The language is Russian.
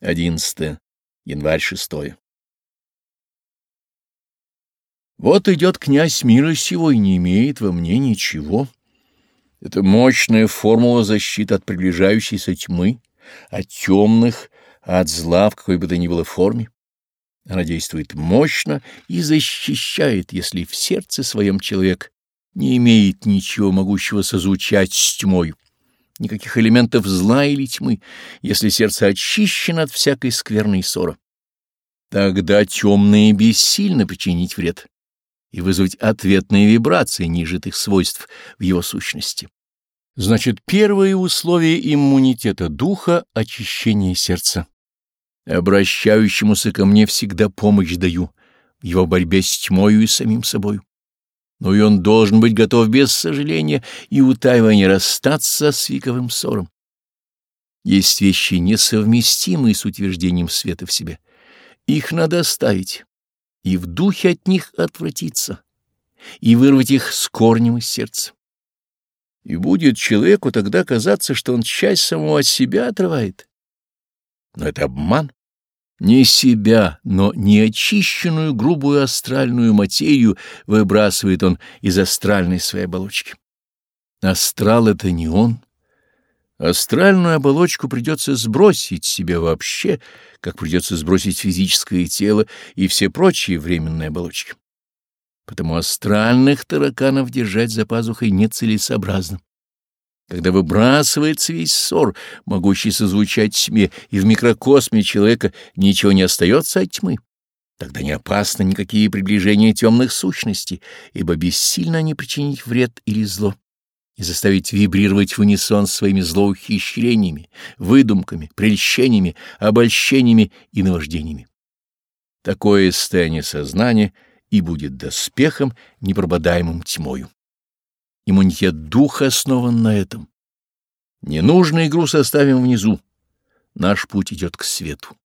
11 январь 6 Вот идет князь мира сего и не имеет во мне ничего. Это мощная формула защиты от приближающейся тьмы, от темных, от зла в какой бы то ни было форме. Она действует мощно и защищает, если в сердце своем человек не имеет ничего могущего созвучать с тьмой, никаких элементов зла или тьмы, если сердце очищено от всякой скверной ссоры. Тогда темные бессильно причинить вред и вызвать ответные вибрации нижитых свойств в его сущности. Значит, первое условие иммунитета духа — очищение сердца. Обращающемуся ко мне всегда помощь даю в его борьбе с тьмою и самим собою. Но и он должен быть готов без сожаления и утаивания расстаться с вековым ссором. Есть вещи несовместимые с утверждением света в себе. Их надо оставить и в духе от них отвратиться, и вырвать их с корнем из сердца. И будет человеку тогда казаться, что он часть самого себя отрывает. Но это обман. Не себя, но неочищенную грубую астральную материю выбрасывает он из астральной своей оболочки. Астрал — это не он. Астральную оболочку придется сбросить себе вообще, как придется сбросить физическое тело и все прочие временные оболочки. Потому астральных тараканов держать за пазухой нецелесообразно. Когда выбрасывается весь ссор, могущий созвучать тьме, и в микрокосме человека ничего не остается от тьмы, тогда не опасны никакие приближения темных сущностей, ибо бессильно они причинить вред или зло и заставить вибрировать в унисон своими злоухищрениями, выдумками, прельщениями, обольщениями и наваждениями. Такое состояние сознания и будет доспехом, непрободаемым тьмою. Иммунитет духа основан на этом. Ненужный груз оставим внизу. Наш путь идет к свету.